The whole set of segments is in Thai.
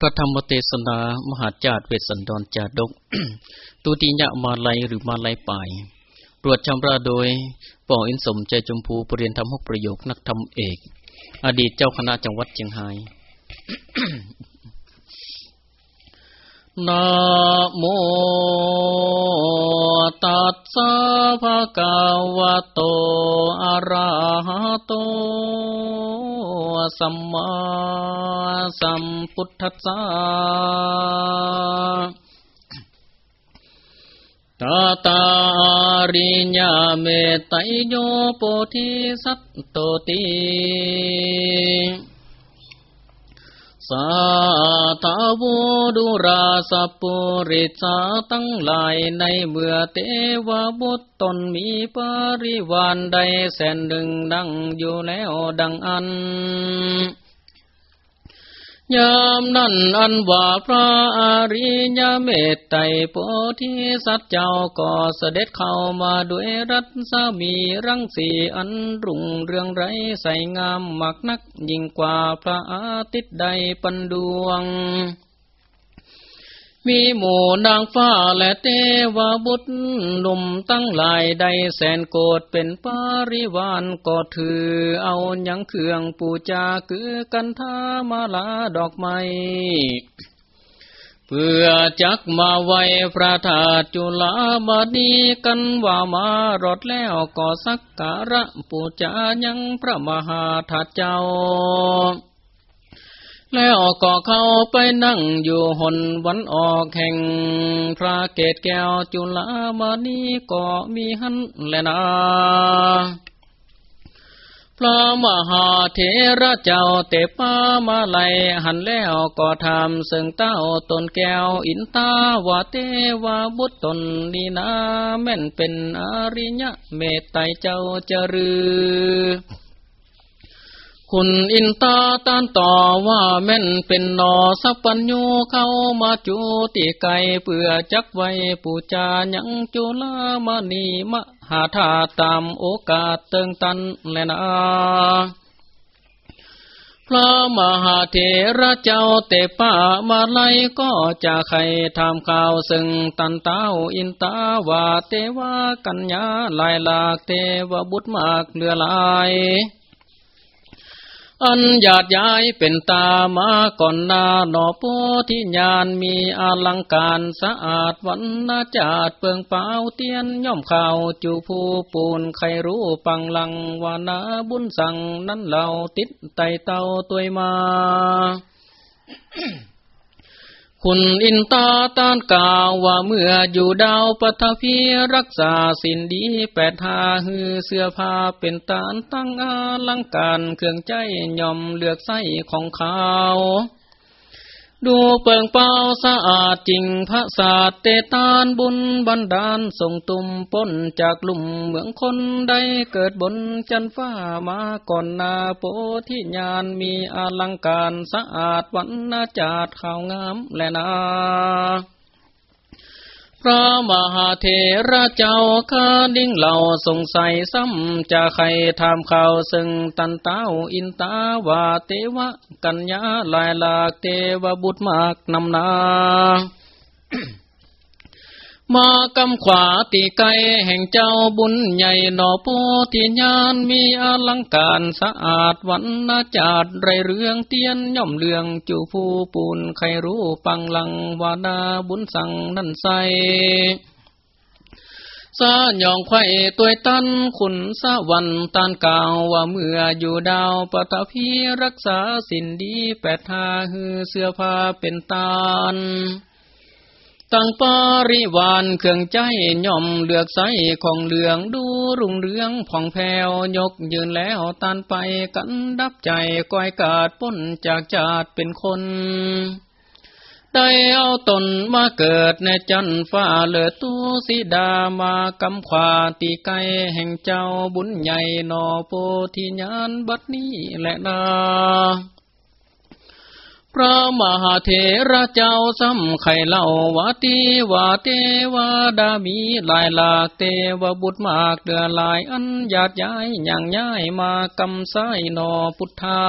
พระธรรมเทศนามหาจารย์เวสันดรจาดก ตุติยะมาลัยหรือมาลัยป่ายตรวจชำระโดยป่ออินสมใจจมพูปรเรียนธรรมหกประโยคนักธรรมเอก อดีตเจ้าคณะจังหวัดเชียงรายนะโมตัสสะภะคะวะโตอะระหะโต สัมมาสัมพุทธัสสะตาตาริญญาเมตไตโยโพธิสัตโตติ สาธาวดุราสปุริสาตั้งหลายในเมื่อเทวบุตรตนมีปริวานใดแสนหนึ่งดังอยู่แล้วดังอัน ยามนั้นอันว่าพระอริยเมตไตรโพธิสัตว์เจ้าก็เสด็จเข้ามาด้วยรัตสามีรังสีอันรุ่งเรืองไรใสงามมักนักยิ่งกว่าพระอาทิตย์ใดปันดวง มีหมู่นางฟ้าและเทวบุตรหนุ่มตั้งหลายใดแสนโกดเป็นปาริวานก็ถือเอาอยังเครื่องปูจาคือกันทามาลาดอกไม้เพื่อจักมาไว้พระธาตุจุลาบดีกันว่ามารดแล้วก็สักการะปูจายังพระมหาธาตุเจ้า แล้วก็เข้าไปนั่งอยู่หนวันออกแห่ง พระเกศแก้วจุลามานีก็มีหันแลนาพระมหาเถระเจ้าเตปามาไลหันแล้วก็ทำซึ่งเต้าตนแก้วอินตาวาเตวาบุตรตนนีนาแม่นเป็นอริยะเมตไตเจ้าจรือ คุณอินตาตานต่อว่าแม่นเป็นนอสัพปัญญูเข้ามาจูติไกเพื่อจักไว้ปูจายังจุลามณีมหาธาตามโอกาสเติงตันแลนาพระมหาเถระเจ้าเตป้ามาไลก็จะใครทำข่าวซึ่งตันเต้าอินตาวาเตวากัญญาลายหลากเทวบุตรมากเลือลาย อันหยาดย้ายเป็นตามาก่อนนาหนอโพธิญาณมีอลังการสะอาดวันนาจาดเปิงเปล่าเตียนย่อมข่าวจูผู้ปูนใครรู้ปังลังวานาบุญสั่งนั้นเราติดไตเต้าตัวมา คุณอินตาตานกล่าวว่าเมื่ออยู่ดาวปฐพีรักษาสินดีแปดหาหือเสื้อผ้าเป็นตานตั้งอาลังการเครื่องใจย่อมเลือกใส้ของเขา ดูเปิงเป้าสะอาดจริงพระศาสเตตานบุญบันดาลส่งตุมป้นจากลุ่มเมืองคนใดเกิดบนจันฟ้ามาก่อนนาโปที่ญาณมีอลังการสะอาดวันนาจาดข่าวงามและนา พระมหาเถระเจ้าข้าดิ้งเหล่าสงสัยซ้ำจะใครทำข่าวซึ่งตันเต้าอินตาวาเตวะ กัญญาลายลากเทวบุตรมากนำนา มากำขวาตีไกแห่งเจ้าบุญใหญ่หนอโพธิญาณมีอลังการสะอาดวันนาจาดไรเรื่องเตียนย่อมเลืองจูผู้ปูนใครรู้ปังลังวานาบุญสั่งนั่นใสสาหยองไข่ตัวตันขุนสะวันตานกาวว่าเมื่ออยู่ดาวปฐพีรักษาสินดีแปดทาฮือเสื้อผ้าเป็นตาน ตั้งปาริวานเครื่องใจย่อมเลือกใสของเหลืองดูรุ่งเรืองผ่องแผ้วยกยืนแล้วตันไปกันดับใจก้อยกาดป้นจากจาดเป็นคน ได้เอาตนมาเกิดในจันฟ้าเลือตูสีดามากำขวาตีไกแห่งเจ้าบุญใหญ่นอโพธิญาณบัดนี้แหละนา พระมหาเถระเจ้าซ้ำไข่เล่าวาตีวาเทวาดามีลายหลากเทวบุตรมากเดือลายอันหยาดย้ายอย่างย้ายมากำไสนอพุทธา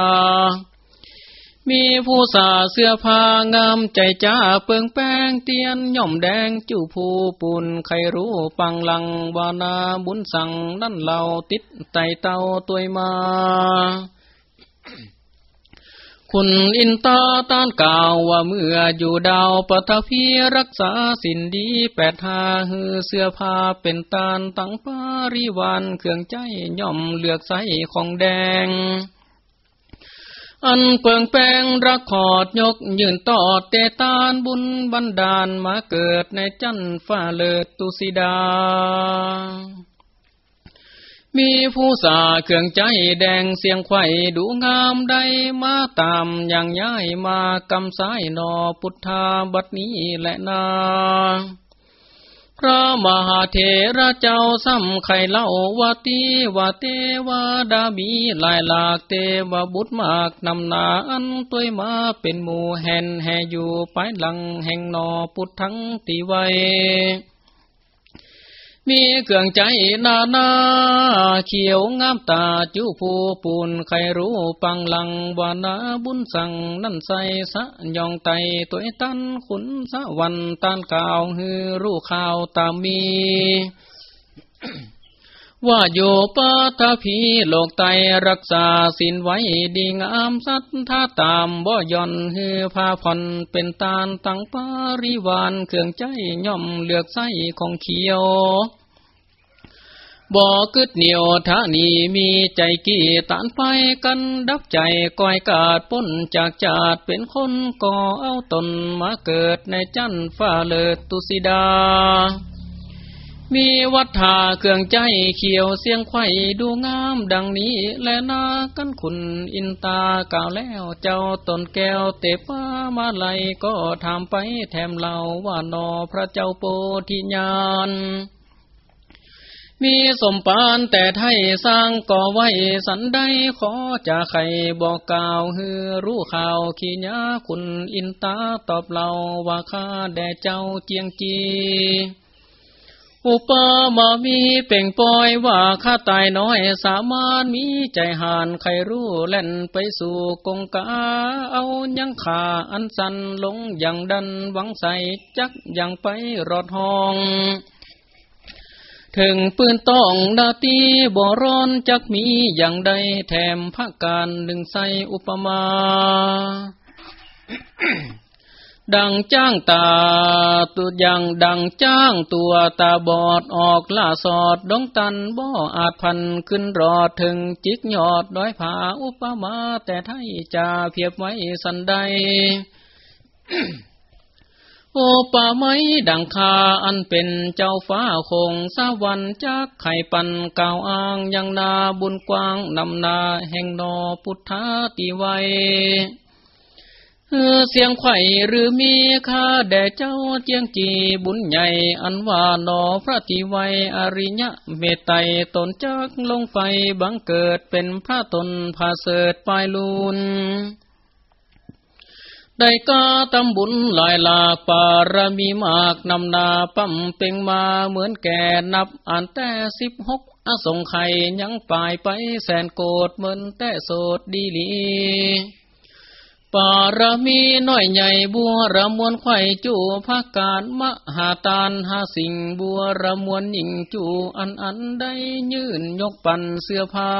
มีผู้สาเสื้อผ้างามใจจ้าเปิงแป้งเตียนย่อมแดงจู่ผู้ปุนใครรู้ปังลังวานาบุญสั่งนั่นเราติดไตเต้าตัวมา คุณอินตาต้านกล่าวว่าเมื่ออยู่ดาวปฐพีรักษาสินดีแปดหาฮือเสื้อผ้าเป็นตานตั้งปาริวานเครื่องใจย่อมเลือกใสของแดง อันเปิงแปงรักขอดยกยืนตอดเตตานบุญบันดาลมาเกิดในจันฟ้าเลิศตุสิดา มีผู้สาเครื่องใจแดงเสียงไข่ดูงามได้มาตามอย่างย้ายมากำสายนอพุทธาบัดนี้แหละนาพระมหาเถระเจ้าซ้ำไข่เล่าวาตีวาเตวาดาบีลายหลากเตวบุตรมากนำนาอันตัวมาเป็นหมู่แห่นแห่อยู่ไปหลังแห่งนอพุทธังตีไว มีเครื่องใจนานาเขียวงามตาจูผู้ปูนใครรู้ปังลังวานาบุญสั่งนั่นใสสะยองไตตัวตันขุนสะวันตานกาวฮือรู้ข่าวตามมี ว่าโยปาทพีโลกไตรักษาสินไว้ดีงามสัทธาตามบ่ย่อนฮือพาผ่อนเป็นตาลตั้งปาริวานเครื่องใจย่อมเลือกใสของเขียวบ่กึดเหนียวทานีมีใจกี่ตานไปกันดับใจก้อยกาดป้นจากจาดเป็นคนก่อเอาตนมาเกิดในจันฟ้าเลิศตุสิดา มีวัฏฐาเครื่องใจเขียวเสียงไข่ดูงามดังนี้ และนากันขุนอินตากล่าวแล้วเจ้าตนแก้วเตป้ามาไลก็ถามไปแถมเล่าว่านอพระเจ้าโปธิญาณมีสมปานแต่ไทยสร้างก่อไว้สันได้ขอจะใครบอกกล่าวฮือรู้ข่าวขีญาคุณอินตาตอบเล่าว่าข้าแด่เจ้าเจียงจี อุปมามีเป่งปอยว่าข้าตายน้อยสามารถมีใจหานใครรู้เล่นไปสู่กงกา เอายังขาอันสันลงอย่างดันหวังใส่จักอย่างไปรอดห้อง ถึงปืนต้องนาตีบ่ร้อนจักมีอย่างใดแถมพักการหนึ่งใสอุปมา ดังจ้างตาตัวย่างดังจ้างตัวตาบอดออกล่าสอดดงตันบ่ออาจพันขึ้นรอดถึงจิกยอดด้อยผาอุปมาแต่ไทยจะเพียบไว้สันใด โอปาไม้ดังคาอันเป็นเจ้าฟ้าคงสวรรค์จักไข่ปันกาวอ้างยังนาบุญกว้างนำนาแห่งนอพุทธาติไว เสียงไข่หรือมีค่าแด่เจ้าเจียงจีบุญใหญ่ อันว่าหนอพระติไวอริยะเมตไตตนจักลงไฟบังเกิดเป็นพระตนพาเสดปลายลูนได้กาตำบุญลายลาปารมีมากนำนาปั๊มเป่งมาเหมือนแก่นับอ่านแต่สิบหกอสงไข่ยังปลายไปแสนโกดเหมือนแต่โสดดีลี ปารมีน้อยใหญ่บัวระมวลไข่จูภาการมหาตานหาสิ่งบัวระมวลหญิงจูอันอันได้ยื่นยกปันเสื้อผ้า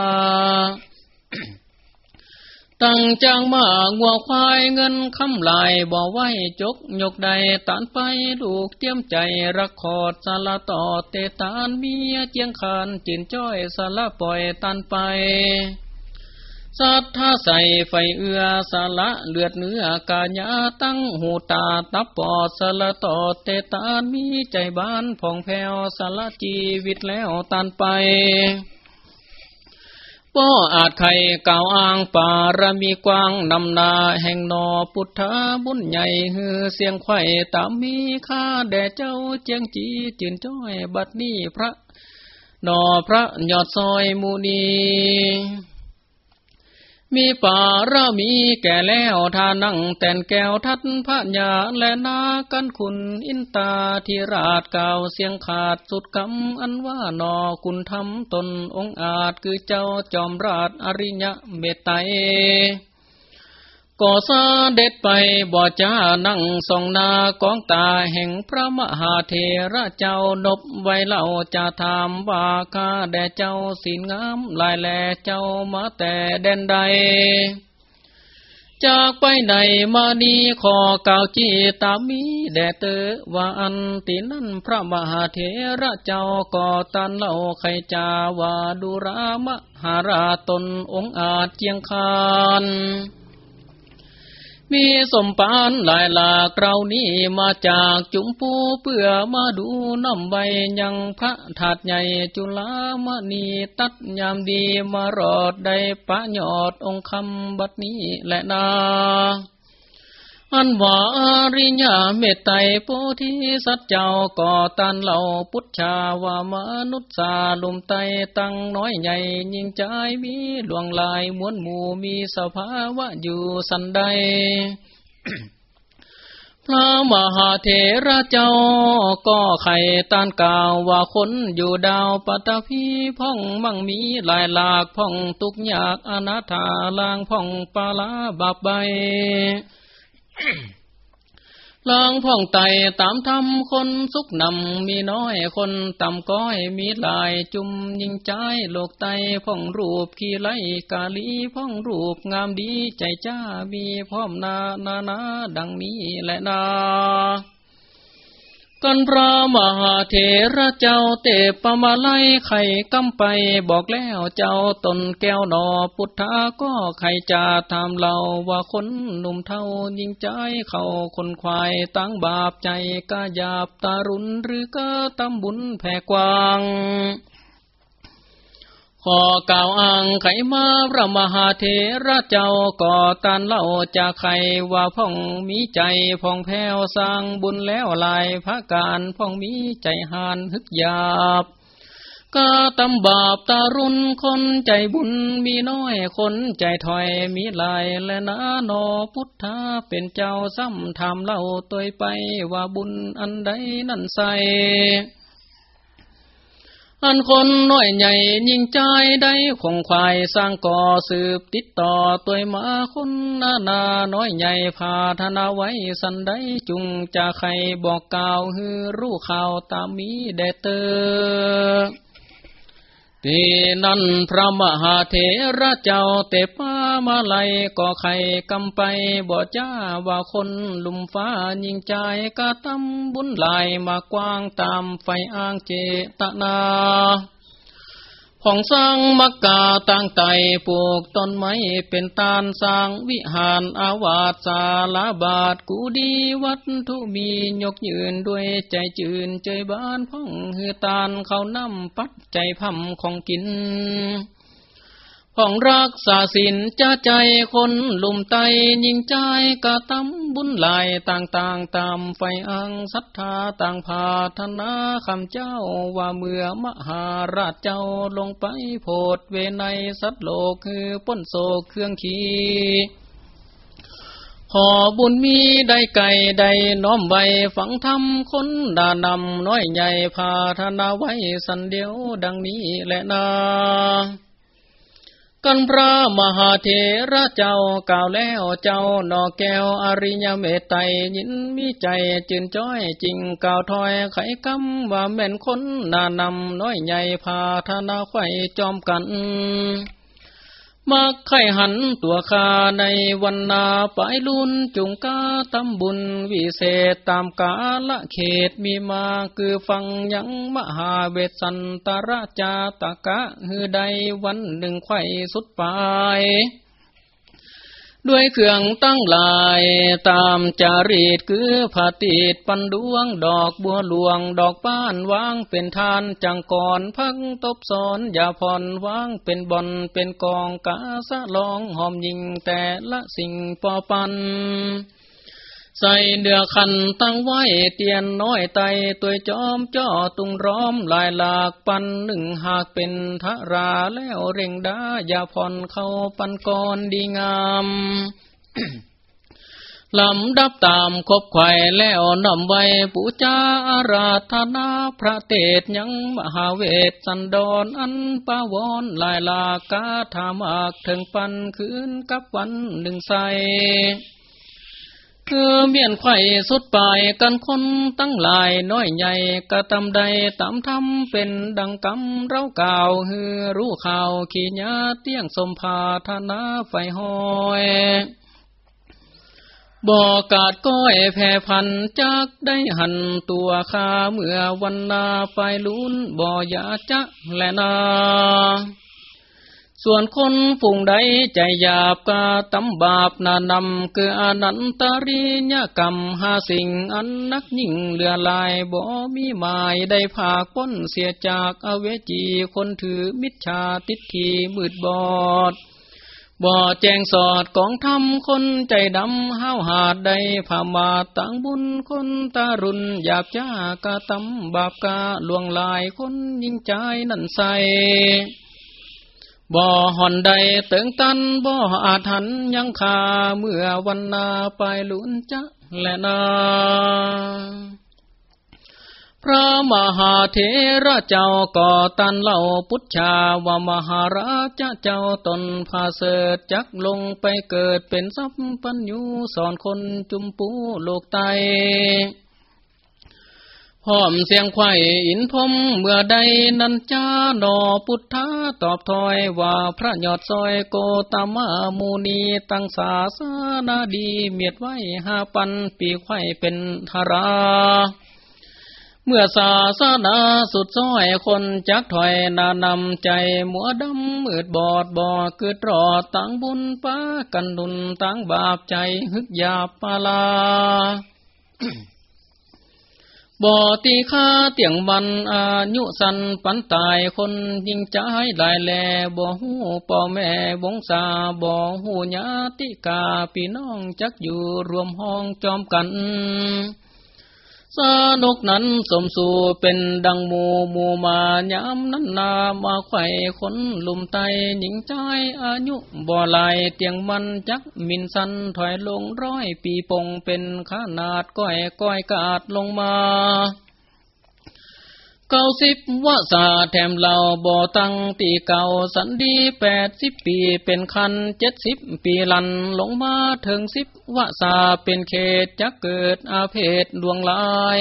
ตั้งจางมางัวควายเงินคำลายบ่ไว้จกยกใดตานไปลูกเตรียมใจรักขอดสาละต่อเตตานเมียเจียงคานจินจ้อยสาละปล่อยตันไป สัทธาใส่ไฟเอือสละเลือดเนื้อกาญาตั้งหูตาตับปอดสละต่อเตตานมีใจบ้านผ่องแผ้วสละจีวิตแล้วตันไปก็อาจไข่ก่าวอ้างป่ารมีกว้างนำนาแห่งนอพุทธาบุญใหญ่ฮือเสียงไข่ตามมีค่าแด่เจ้าเจียงจีจินจ้อยบัดนี้พระนอพระยอดซอยมูนี มีป่ารามีแก่แล้วทานั่งแต่นแก้วทัดพระญาและนากันคุณอินตาที่ราชก่าวเสียงขาดสุดคำอันว่านอคุณทำตนองอาจคือเจ้าจอมราชอริยะเมตไต ก่อซาเด็ดไปบ่จ้านั่งส่องนากองตาแห่งพระมหาเถระเจ้านบไว้เล่าจะถามว่าข้าแด่เจ้าสินงามลายแลเจ้ามาแต่แดนใด จากไปไหนมานีขอกาวจีตามีแด่เตอว่าอันตินั่นพระมหาเถระเจ้าก่อตันเล่าใครจาว่าดุรามหาราตนองอาจเจียงคาน มีสมปานหลายหลากเรานี้มาจากจุมปูเพื่อมาดูน้ำใบยังพระถาดใหญ่จุลามณีตัดยามดีมารอดได้ปะยอดองคำบัดนี้แหละนา อันว่าอริยาเมตไตโพธิสัตว์เจ้าก่อตันเหล่าพุทธาว่ามนุษย์สาลุมไตตั้งน้อยใหญ่ยิ่งใจมีหลวงลายมวนหมู่มีสภาวะอยู่สันใดพระมหาเถระเจ้าก็ไข่ตานกล่าวว่าคนอยู่ดาวปัตภีพ่องมั่งมีหลายหลากพ่องตุกยากอนาถาลางพ่องปาลาบาปใบ ลางพ่องไตตามทำคนสุกนำมีน้อยคนต่ำก้อยมีหลายจุมยิงใจโลกไตพ่องรูปขี้ไลกาลีพ่องรูปงามดีใจจ้ามีพร้อมนานานาดังนี้แหละนา กันพระมหาเถระเจ้าเตปมาไลไข่กำไปบอกแล้วเจ้าตนแก้วหนอพุทธาก็ไข่จะทำเราว่าคนหนุ่มเท่ายิงใจเขาคนควายตั้งบาปใจกาหยาบตารุนหรือก็ตำบุญแผ่กว้าง ขอกล่าวอ้างไขมาพระมหาเถระเจ้าก่อตานเล่าจากใครว่าพ่องมีใจพ่องแผ้วสร้างบุญแล้วลายพระการพ่องมีใจหานฮึกหยาบก็ตำบาปตารุนคนใจบุญมีน้อยคนใจถอยมีลายและนาโนพุทธาเป็นเจ้าซ้ำทำเล่าตัวไปว่าบุญอันใดนั่นใส อันคนน้อยใหญ่ยิ่งใจได้คงควายสร้างก่อสืบติดต่อตัวมาคนนานาน้อยใหญ่พาธนาไว้สันได้จุงจะใครบอกกล่าวฮือรู้ข่าวตามมีแดเตอ ทีนั่นพระมหาเถระเจ้าเตปามาไลก็ไข่กำไปบ่จ้าว่าคนลุมฟ้ายิงใจกะตำบุญลายมากว้างตามไฟอ้างเจตนา ของสร้างมักกาตั้งไตปลูกต้นไม้เป็นตานสร้างวิหารอาวาสสาลาบาทกูดีวัดทุมียกยืนด้วยใจจืนใจบ้านพ่องฮือตานเขานำปัดใจพัมของกิน ของรักษาสินจะใจคนลุ่มไตยิงใจกะตำบุญลายต่างๆตามไฟอังศรัทธาต่างพาธนาคำเจ้าว่าเมื่อมหาราชเจ้าลงไปโพดเวในสัตโลกคือป้นโศกเครื่องขีขอบุญมีได้ไก่ได้น้อมไว้ฝังทำคนดานำน้อยใหญ่พาธนาไว้สันเดียวดังนี้แหละนา กันพระมหาเถระเจ้ากล่าวแล้วเจ้านอแก้วอริยเมตไตยินมีใจจืนจ้อยจริงกล่าวถอยไขคำว่าแม่นคนนานำน้อยใหญ่พาธนาไข่จอมกัน มาไข่หันตัวคาในวันนาปายลุนจุงกาตำบุญวิเศษตามกาละเขตมีมาคือฟังยังมหาเวสันตราจาตะกะ ฮือใดวันหนึ่งไข่สุดปลาย ด้วยเครื่องตั้งลายตามจารีตคือผาติดปันดวงดอกบัวหลวงดอกป้านวางเป็นทานจังก่อนพังตบสอนอย่าผ่อนวางเป็นบอนเป็นกองกาสะลองหอมยิงแต่ละสิ่งปอปัน ใส่เดือขันตั้งไว้เตียนน้อยไตตัวจอมจ่อตุงร้อมลายหลากปันหนึ่งหากเป็นทาราแล้วเร่งดาอย่าผ่อนเข้าปันกรดีงามลำดับตามคบไข่แล้วนำไว้ปูจาอาราธนาพระเตศยังมหาเวทสันดอนอันปาวอนลายลากาธามากถึงปันคืนกับวันหนึ่งใส คือเมียนไข่สุดปลายกันคนตั้งหลายน้อยใหญ่กระทำใดตามทำเป็นดังกำเราก่าวฮือรู้ข่าวขีญาเตี้ยงสมภาธนาไฟหอยบอกาดก้อยแผ่พันจักได้หันตัวข้าเมื่อวันนาไฟลุ้นบ่อยาจะแลนา ส่วนคนฝุ่งใดใจหยาบกาตำบาปนานำคืออนันตริยกรรมหาสิ่งอันนักยิ่งเลือลายบ่มีหมายได้ผากพ้นเสียจากอเวจีคนถือมิจฉาติดขีมืดบอดบ่แจงสอดกองทำคนใจดำห้าวหาดใดผ่ามาต่างบุญคนตารุนหยาบจ้ากะตำบาปกาลวงลายคนยิ่งใจนั่นใส บ่หอนใดเติงตันบ่อาทันยังคาเมื่อวันนาไปลุนจะและนาพระมหาเถระเจ้าก่อตันเล่าพุทธาว่ามหาราชเจ้าตนพาเสดจักลงไปเกิดเป็นสัพปัญญูสอนคนจุมปูโลกไต พ่อมเสียงไข่อินพมเมื่อใดนันจาดอพุทธาตอบถอยว่าพระยอดซอยโกตามามูนีตั้งสาสนาดีเมียดไว้ห้าปันปีไข่เป็นธาราเมื่อศาสนาสุดซ้อยคนจักถอยนานำใจมัวดำมืดบอดบอเกิดรอตั้งบุญป้ากันดุนตั้งบาปใจ ฮึกยาปาลา บ่ตีค่าเตียงบันอายุสันปันตายคนยิงใจหลายแลบ่หูป่อแม่บงสาบ่หูญาติกาพี่น้องจักอยู่รวมห้องจอมกัน สนุกนั้นสมสู่เป็นดังหมูหมูมายามนั้นนามาไข่ขนลุมไตหญิงใจอายุบ่อลายเตียงมันจักมินสันถอยลงร้อยปีปงเป็นขนาดก้อยก้อยกาดลงมา เก้าสิบวาสาแถมเราบ่อตั้งตีเก่าสันดีแปดสิบปีเป็นคันเจ็ดสิบปีลันลงมาถึงสิบวาสาเป็นเขตจะเกิดอาเพศดวงลาย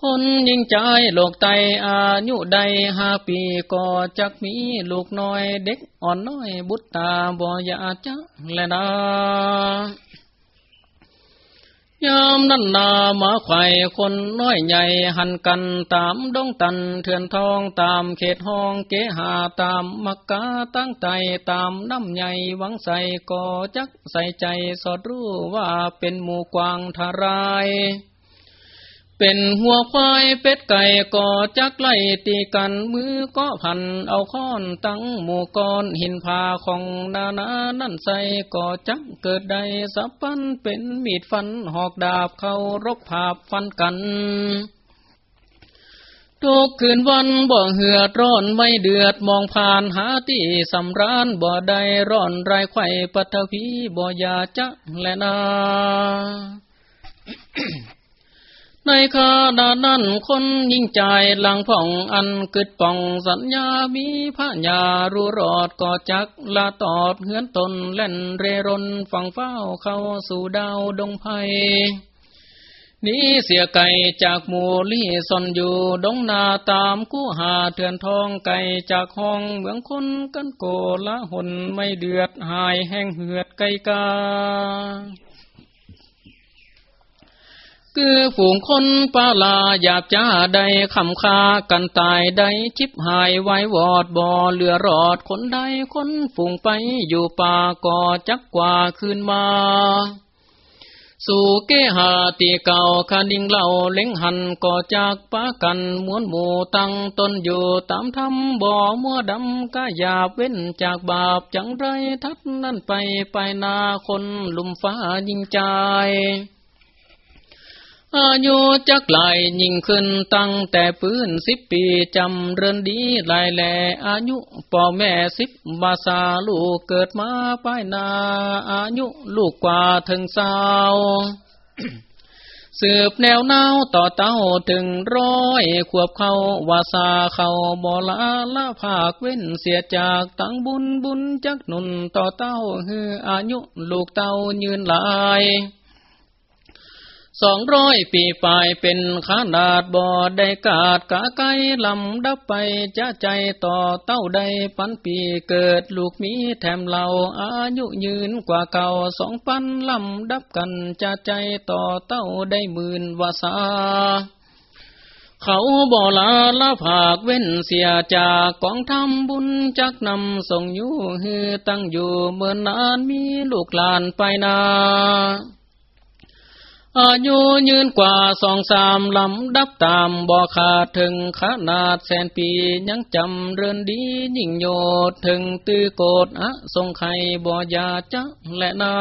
คนยิ่งใจโลกไตอายุใดห้าปีก็จักมีลูกน้อยเด็กอ่อนน้อยบุตรตาบ่อยาจะและนา ยามนั้นนามาไข่คนน้อยใหญ่หันกันตามดงตันเถื่อนทองตามเขตห้องเกหาตามมักกาตั้งใจตามน้ำใหญ่หวังใส่ก่อจักใส่ใจสอดรู้ว่าเป็นหมู่กวางทาราย เป็นหัวควายเป็ดไก่ก่อจักไล่ตีกันมือก็พันเอาค้อนตั้งหมู่ก้อนหินผาของนานานั่นใส่ก่อจักเกิดใดสับปันเป็นมีดฟันหอกดาบเขารบผาบฟันกันทุกคืนวันบ่เหือดร้อนไม่เดือดมองผ่านหาที่สำรานบ่ได้ร้อนไรไข่ปัทภีบ่ยาจะและนา ในคาดานั้นคนยิ่งใจหลังผ่องอันกึดป่องสัญญามีพระญารู้รอดก่อจักลาตอดเหือนตนเล่นเรรนฝั่งเฝ้าเข้าสู่ดาวดงไพนี้เสียไก่จากหมูลี่ซอนอยู่ดงนาตามกู้หาเถื่อนทองไก่จากห้องเมืองคนกันโกละหนไม่เดือดหายแห้งเหือดไก่กา คือฝูงคนปาลาหยาบจ้าใดคำคากันตายใดชิบหายไว้วอดบ่อเหลือรอดคนใดคนฝูงไปอยู่ป่าก่อจักกว่าคืนมาสู่เกหาตีเก่าคานิงเล่าเล็งหันก่อจากปากันม้วนหมูตั้งตนอยู่ตามทำบ่อมัวดำก็หยาบเว้นจากบาปจังไรทัดนั่นไปไปนาคนลุมฟ้ายิงใจ อายุจักไหลยิ่งขึ้นตั้งแต่ปืนสิบปีจำเรินดีลายแหลอายุป่อแม่สิบบาษาลูกเกิดมาป้ายนา อายุลูกกว่าถึงสาวสืบแนวเนาต่อเต้าถึงร้อยขวบเขาวาสาเขาบอลาละภาคเว้นเสียจากตั้งบุญบุญจักหนุนต่อเต้าฮืออายุลูกเต้ายืนหลาย สองร้อยปีปลายเป็นขนาดบ่อได้กาดกะไกลำดับไปจะใจต่อเต้าได้ปันปีเกิดลูกมีแถมเราอายุยืนกว่าเก่าสองปันลำดับกันจะใจต่อเต้าได้หมื่นวาสาเขาบ่ลาละภาคเว้นเสียจากกองทำบุญจักนำส่งอยู่ฮือตั้งอยู่เมื่อนนานมีลูกหลานไปนา อายุยืนกว่าสองสามลำดับตามบ่อขาดถึงขนาดแสนปียังจำเรือนดียิ่งโยดถึงตื้อโกดอะทรงไข่บ่อยาจะและนา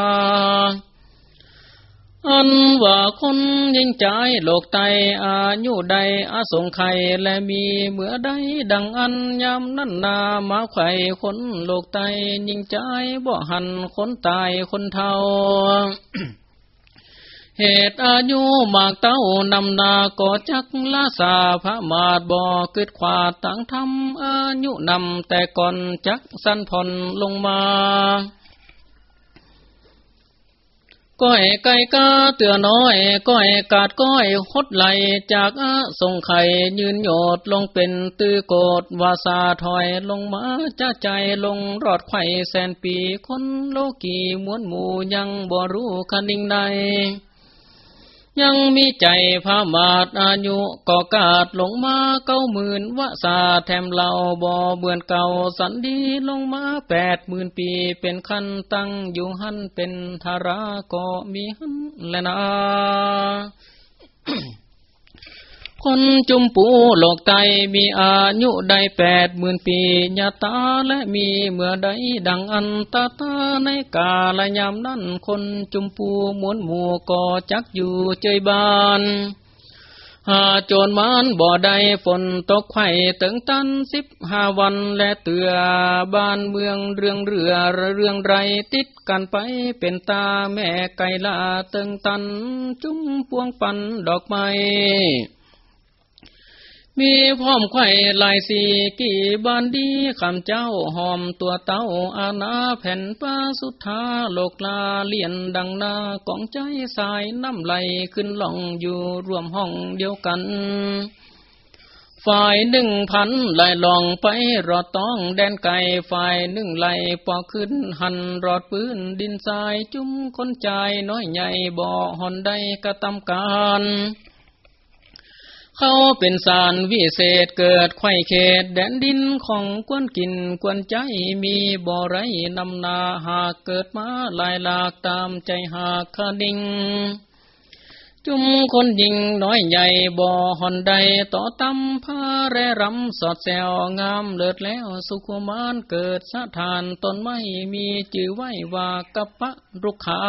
อันว่าคนยิ่งใจโลกไตอายุใดอาสงไข่และมีเมื่อใดดังอันยามนั่นนามาไข่คนโลกไตยิ่งใจบ่หันคนตายคนเท่า เหตุอายุมากเต้านำนาก็จักลาสาพระมาดบ่อเกิดขวาตั้งทำอายุนำแต่ก่อนจักสั้นผ่อนลงมาก้อยไก่กาเตือน้อยก้อยกาดก้อยหดไหลจากอาทรงไข่ยืนโยดลงเป็นตื้อโกดวาสาถอยลงมาจ้าใจลงรอดไข่แสนปีคนโลกีมวนหมู่ยังบ่รู้คันิ่งใด ยังมีใจพามาดอายุก็กาดลงมาเก้าหมื่นวสาแถมเหล่าบ่อเบือนเก่าสันดีลงมาแปดหมื่นปีเป็นขันตั้งอยู่หันเป็นธาราก็มีหันแลนะ คนจุมปูโลกไตมีอายุได้แปดหมื่นปีญาตาและมีเมื่อใดดังอันตาตาในกาลยามนั้นคนจุมปูมวนหมู่ก็จักอยู่เจยบานหาโจรมานบ่อใดฝนตกไข่ตึงตันสิบห้าวันและเตือบ้านเมืองเรื่องเรือเรื่องไรติดกันไปเป็นตาแม่ไก่ลาตึงตันจุ้มพวงปันดอกไม้ มีพร้อมไข่ลายสีกี่บานดีคำเจ้าหอมตัวเต้าอาณาแผ่นป้าสุดทาโลกลาเลียนดังนากองใจสายน้ำไหลขึ้นหล่องอยู่รวมห้องเดียวกัน ฝ่ายหนึ่งพันไหลหลองไปรอต้องแดนไก่ฝ่ายหนึ่งไหลปอขึ้นหันรอดปืนดินทรายจุ้มคนใจน้อยใหญ่บ่อหอนได้กระตำการ เขาเป็นสารวิเศษเกิดไข่เขต แดนดินของกวนกินกวนใจมีบ่อไรนำนาหากเกิดมาลายหลากตามใจหากคดิงจุมคนยิงน้อยใหญ่บ่อหอนใดต่อตำพาแรรำสอดแซวงามเลิศแล้วสุขมานเกิดสะทานตนไม่มีจือไว้ว่ากัปปะรุกขา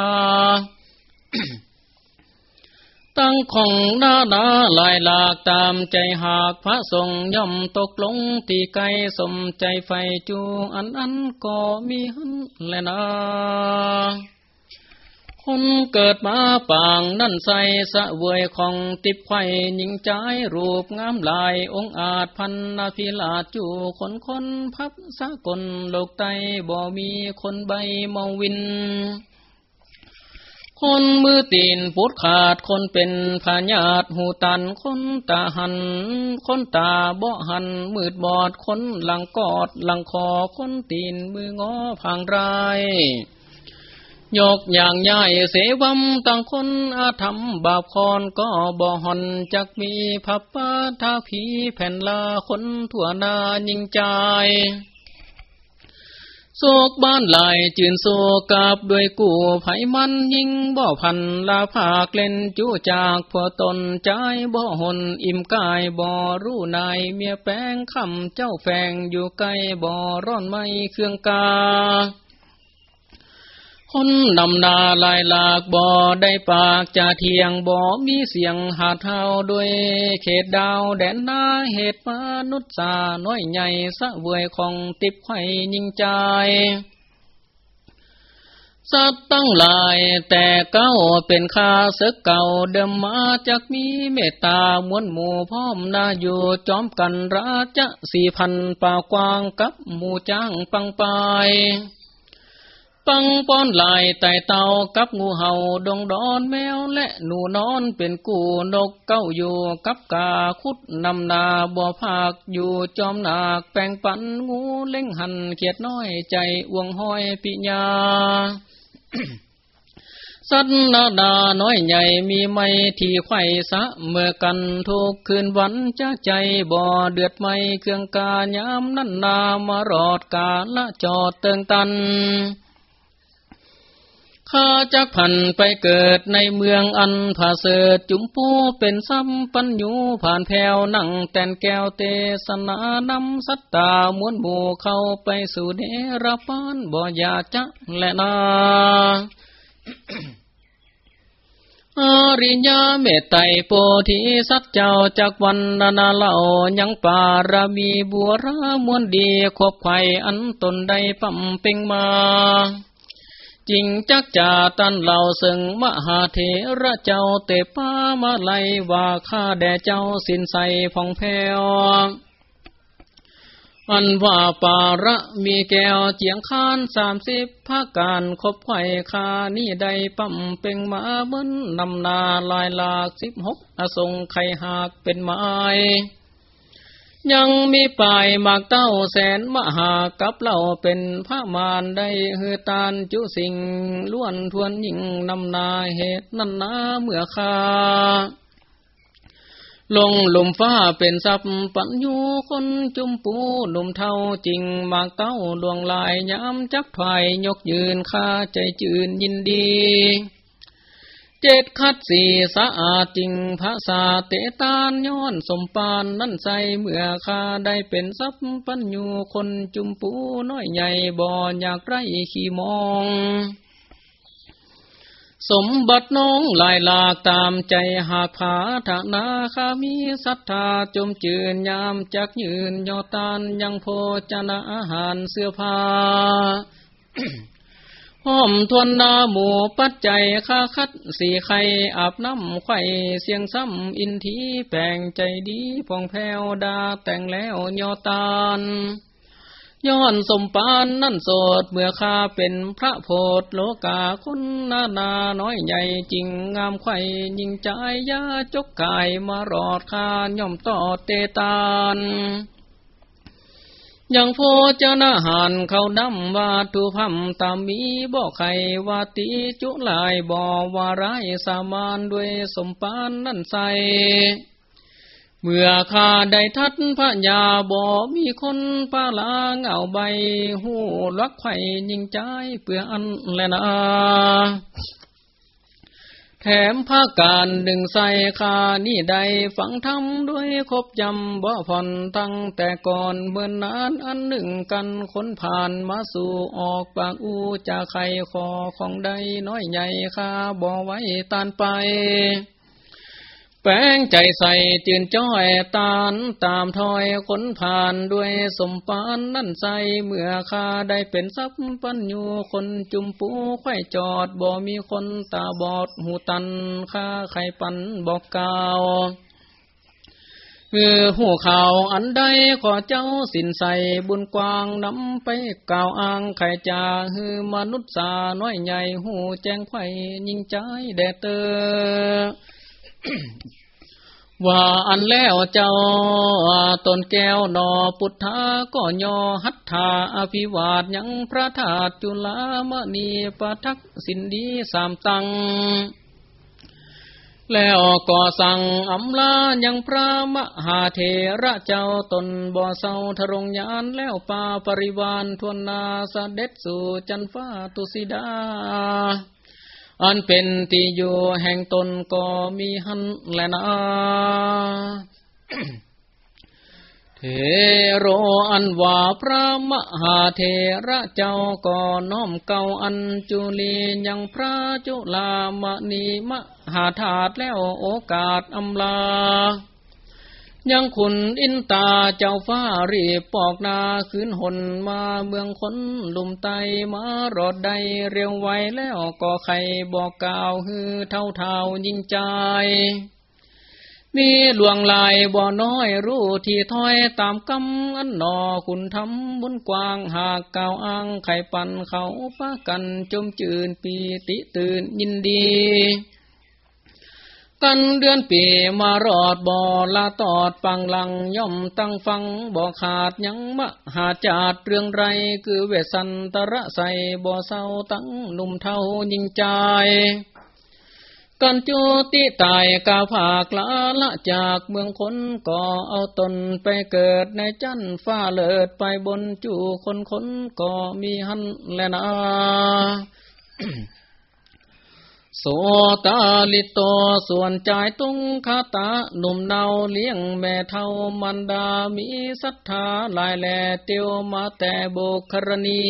ตั้งของหน้าดาลายหลากตามใจหากพระทรงย่อมตกลงตีไกสมใจไฟจูอันอันก็มีหันแลนาคนเกิดมาปางนั่นใสสะเวยของติบไข่หญิงใจรูปงามลายองอาจพันนาพิลาจูคนคนพับสะกลโลกไตบ่มีคนใบมองวิน คนมือตีนพุดขาดคนเป็นพญาตหูตันคนตาหัน คนตาบาหัน มืดบอดคนหลังกอดหลังคอคนตีนมืองอพังไรยกอย่างใหญ่เสวัมต่างคนอาธรรมบาปคอนก็บ่หอนจักมีพับปาทาผีแผ่นลาคนทั่วนายิงใจ โศกบ้านลายจืนโศกับด้วยกูไผมันยิงบ่อพันลาภาคเล่นจูจากพอตนใจบ่อหนอิ่มกายบ่อรู้นายเมียแป้งคำเจ้าแฝงอยู่ไกลบ่อร้อนไม่เครื่องกา คนนำนาลายหลากบ่อได้ปากจะเทียงบ่มีเสียงหาเท้าด้วยเขตดาวแดนนาเหตุมนุษย์สาน้อยใหญ่สะเวยของติบไข่ยิงใจสัตว์ตั้งหลายแต่เก้าเป็นคาเสกเก่าเดิมมาจากมีเมตตามวนหมู่พร้อมนาอยู่จอมกันราชสี่พันป่ากวางกับหมู่จ้างปังไป ปังป้อนลายไต่เต่ากับงูเห่าดงดอนแมวและหนูนอนเป็นกูนกเก้าอยู่กับกาคุดนำนาบ่อภาคอยู่จอมนากแปงปันงูเล่งหันเขียดน้อยใจอวงห้อยปิญาสัตนาดาน้อยใหญ่มีไม่ที่ไข่สะเมื่อกันทุกคืนวันจะใจบ่อเดือดไม่เครื่องกายามนั่นนามารอดกาละจอดเติงตัน ข้าจักพันไปเกิดในเมืองอันผาเสดจุมปูเป็นซ้ำปัญญูผ่านแผวนั่งแต่นแก้วเตสนานำสัตตามวนหมู่เข้าไปสู่เนรปานบ่อยาจะและนาอริยาเมตไตโพธิสัตว์เจ้าจากวันนานาเล่ายังปารามีบัวรามวนดีขบไข่อันตนใดปั่มเป่งมา จริงจักจ่าตันเหล่าสึงมหาเถระเจ้าเตป้ามาไลว่าข้าแด่เจ้าสินใสผ่องแผ้วอันว่าปาระมีแก้วเจียงคานสามสิบภาการคบไข่คานี่ใดปั่มเป็งมาเบิ้นนำนาลายหลากสิบหกอทรงไข่หากเป็นไม้ ยังมีปลายหมากเต้าแสนมหากับเล่าเป็นพระมารได้ฮือตานจุสิงล้วนทวนยิ่งนำนาเหตุนันนาเมื่อคาลงหลุมฟ้าเป็นสับปัญญูคนจุมปูหนุ่มเท่าจริงมากเต้าดวงลายย้ำจักถอยยกยืนข้าใจจืนยินดี เจ็ดคัดสี่สะอาดจริงภาษาเตตานย้อนสมปานนั่นใสเมื่อข้าได้เป็นสัพปัญญูคนจุมปูน้อยใหญ่บ่อยากไรขี่มอง สมบัติน้องลายหลากตามใจหากผาถานาข้ามีศรัทธาจมจืนยามจักยืนยอตานยังโพจนาอาหารเสื้อผ้า ห้อมทวนนาหมูปัจจัยค่าคัดสีไข่อาบน้ำไข่เสียงซ้ำอินทีแปลงใจดีพองแผ้วดาแต่งแล้วยอตานย้อนสมปานนั่นโสดเมื่อข้าเป็นพระโพธโลกาคุณนานาน้อยใหญ่จริงงามไข่ยิงใจยาจกกายมารอดคานย่อมต่อเตตาน ยังโพเจ้านาหานเขาดำว่าตุพัมตามีบอกไขว่าตีจุลายบ่ว่าไรสามานด้วยสมปานนั่นใสเมื่อข้าได้ทัดพระยาบ่มีคนปาลางเอาใบหูลักไข่ยิงใจเปื่ออันแลนะ แถมภาการดึงใส่คานี่ใดฝังทำด้วยคบยำบ่ผ่อนตั้งแต่ก่อนเมื่อนานอันหนึ่งกันค้นผ่านมาสู่ออกปากอูจะไข่คอของใดน้อยใหญ่คาบ่ไว้ตานไป แป้งใจใส่จืนจ้อยตานตามถอยคนผ่านด้วยสมปานนั่นใสเมื่อข้าได้เป็นทรัพย์ปัญญูคนจุมปูไข่จอดบ่มีคนตาบอดหูตันข้าไข่ปันบอกกล่าวคือหูข่าวอันใดขอเจ้าสินใสบุญกว้างนำไปกล่าวอ้างไข่จาฮือมนุษย์สาน้อยใหญ่หูแจ้งไข่ยิงใจแดดเตอ ว่าอันแล้วเจ้าตนแก้วนอปุถาก็ยอหัตถาอภิวาทยังพระธาตุจุลามณีปทักสินดีสามตัง แล้วก็สั่งอำลายังพระมหาเถระเจ้าตนบ่อเศร้าทรงยานแล้วปาปริวานทวนนาสเด็จสู่จันฟ้าตุสิดา อันเป็นที่อยู่แห่งตนก็มีหันแลนะเทโรอันว่าพระมหาเทระเจ้าก่อน้อมเก่าอันจุลียังพระจุลามณีมหาธาตุแล้วโอกาสอำลา ยังขุนอินตาเจ้าฟ้ารีบปอกนาขืนหนมาเมืองคนลุมไตมารอดใดเร็วไวแล้วก็ใครบอกกล่าวฮือเท่าเท่ายิงใจ มีหลวงลายบ่อน้อยรู้ที่ถ้อยตามกำอันนอคุณทำบุญกว้างหากเก่าอ้างไข่ปันเขาปะกันจมจืนปีติตื่นยินดี กันเดือนปีมารอดบ่อลาตอดปังลังย่อมตั้งฟังบ่ขาดยังมะหาจาดเรื่องไรคือเวสันตระใสบ่เศร้าตั้งหนุ่มเท่ายิงใจกันจุติตายกาภาคลาละจากเมืองคนก็เอาตนไปเกิดในจันฟ้าเลิดไปบนจูคนคนก็มีหันแลนา โสตาลิโตส่วนใจตุงคาตาหนุ่มเนาเลี้ยงแม่เท่ามันดามีศรัทธาลายแหล่เตียวมาแต่โบกครณี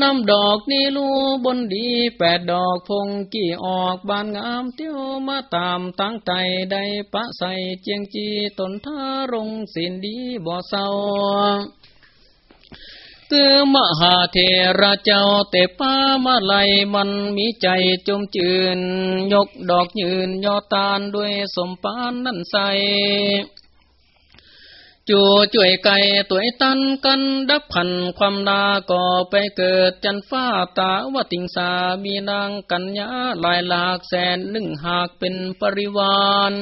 นำดอกนี้ลูบนดีแปดดอกพงกี่ออกบานงามเตี้ยวมาตามตั้งใจได้ปะใส่เจียงจีตนท่ารงสินดีบ่เศร้า คือมหาเทระเจ้าเตป้ามาไลมันมีใจจมจืน ยกดอกยืนยอตานด้วยสมปานนั่นใสจูจ่วยไก่ตัวตันกันดับพันความนาก่อไปเกิดจันฟ้าตาวติงสามีนางกัญญาลายหลากแสนหนึ่งหากเป็นปริวาน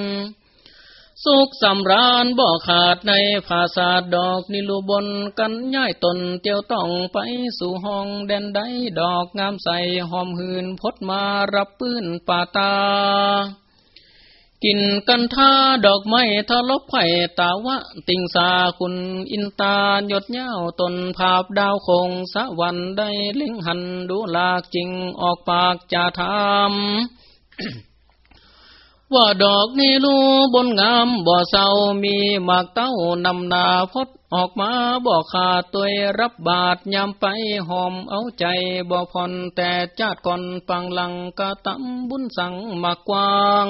สุขสำราญบ่ขาดในภาษาดอกนิลุบนกันย่ายตนเตียวต้องไปสู่ห้องแดนใดดอกงามใสหอมหืนพดมารับปื้นป่าตา กินกันท่าดอกไม้ทะลบไผ่ตาวะ ติงสาคุณอินตาหยดเย้าตนภาพดาวคงสะวันได้เล็งหันดูลากจริงออกปากจะทำ ว่าดอกนี้ลูบนงามบ่อเศร้ามีหมากเต้านำนาพดออกมาบ่ขาดตัวรับบาดยำไปหอมเอาใจบ่พอนแต่จาดก่อนปังลังกะตำบุญสังมากกวาง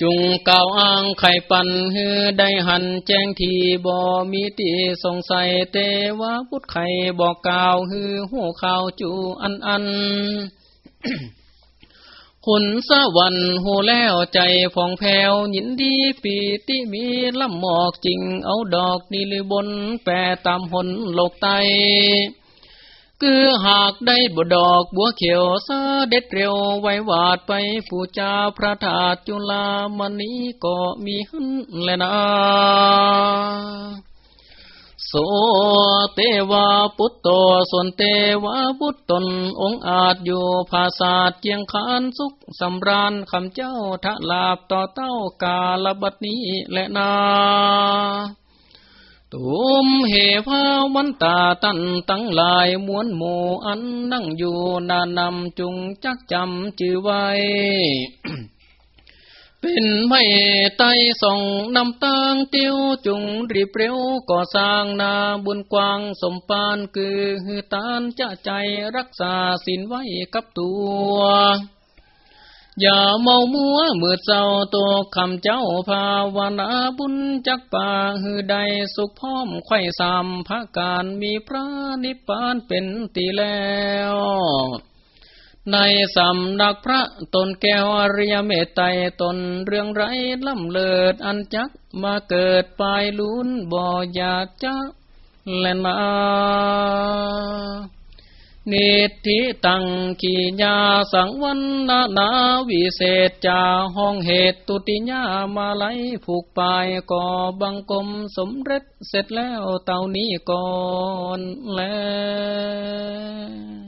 จุงเก่าอ้างไข่ปันฮือได้หันแจ้งทีบ่ มีตีสงสัยเตวะพุทธไข่บอกกล่าวฮือหูข่าวจูอันอัน ขุนสวรรค์หูแล้วใจฟองแผ้วยินดีปีติมีลำหมอกจริงเอาดอกนิลือบนแปรตามหนโลกไตคือหากได้บดอกบัวเขียวซาเด็ดเร็วไว้วาดไปผู้จาพระธาตุจุลามณีก็มีหันแลนะ โสเตวาปุตโตสนเตวาพุตตนองอาจอยู่ภาษาเจียงคานสุขสำราญคำเจ้าทะลาบต่อเต้ากาลบัดนี้และนาตุมเหพาวันตาตันตั้งลายมวนหมู่อันนั่งอยู่นานำจุงจักจำจือไว้ เป็นไม่ไตส่องนำตังเตียวจุงรีบเร็วก่อสร้างนาบุญกวางสมปานคือหือตานจะใจรักษาสินไว้กับตัว อย่าเมามัวมืดเศร้าตัวคำเจ้าภาวนาบุญจักป่าหือใดสุขพร้อมไข่สามพระการมีพระนิพพานเป็นตีแล้ว ในสำนักพระตนแก้วอริยเมตไตตนเรื่องไรล่ำเลิดอันจักมาเกิดปลายลุ้นบ่อยากจะและนาเนิธิตังขีญาสังวันนานาวิเศษจาห้องเหตุตุติญามาไหลผูกปลายก่อบังกลมสมเร็จเสร็จแล้วเต่านี้ก่อนแล้ว